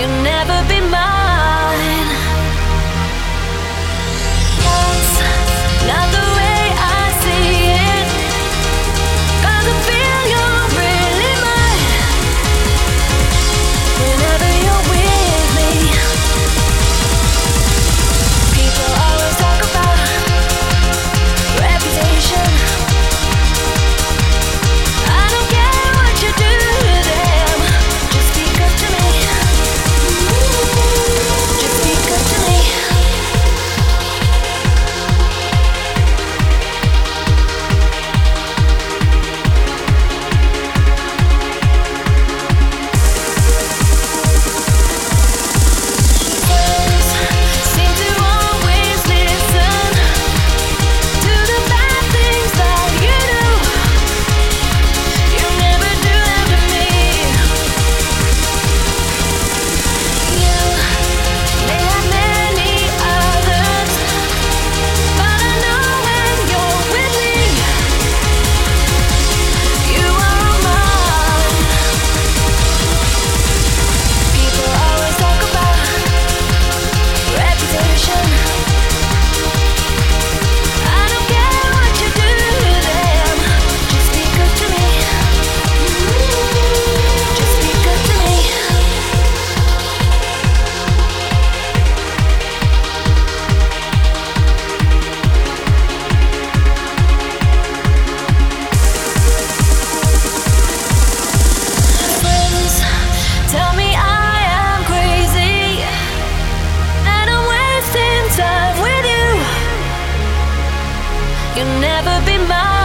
You'll never be mine. you'll never be mine.